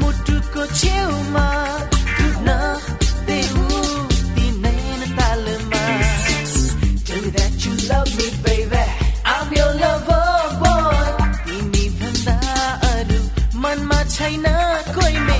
मुटुको चेउमा देव तिनै तालमा। केरा चुल्ब आउ लिमी धन्दाहरू मनमा छैन कोही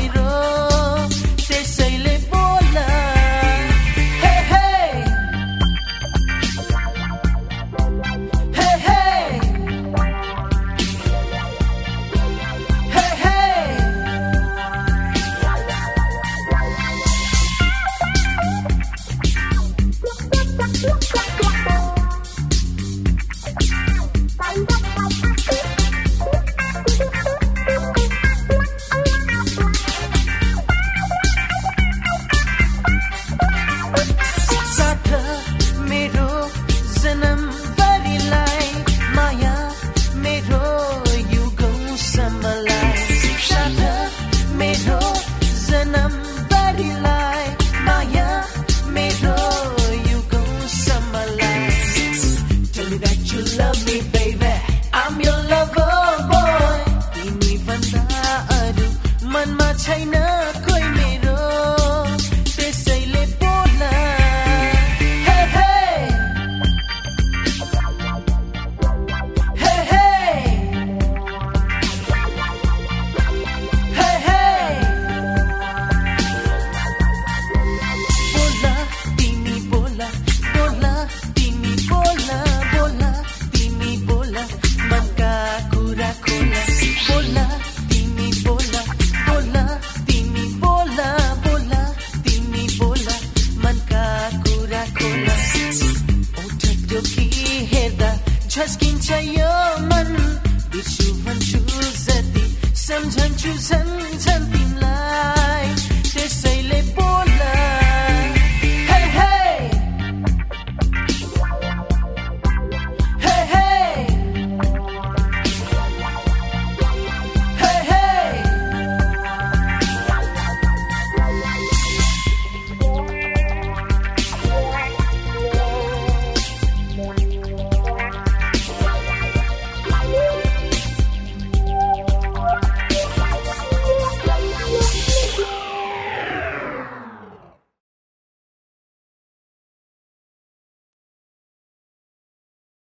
find my Chaskin chayoman Bisuvan chuzati Samjan chuzan zantin la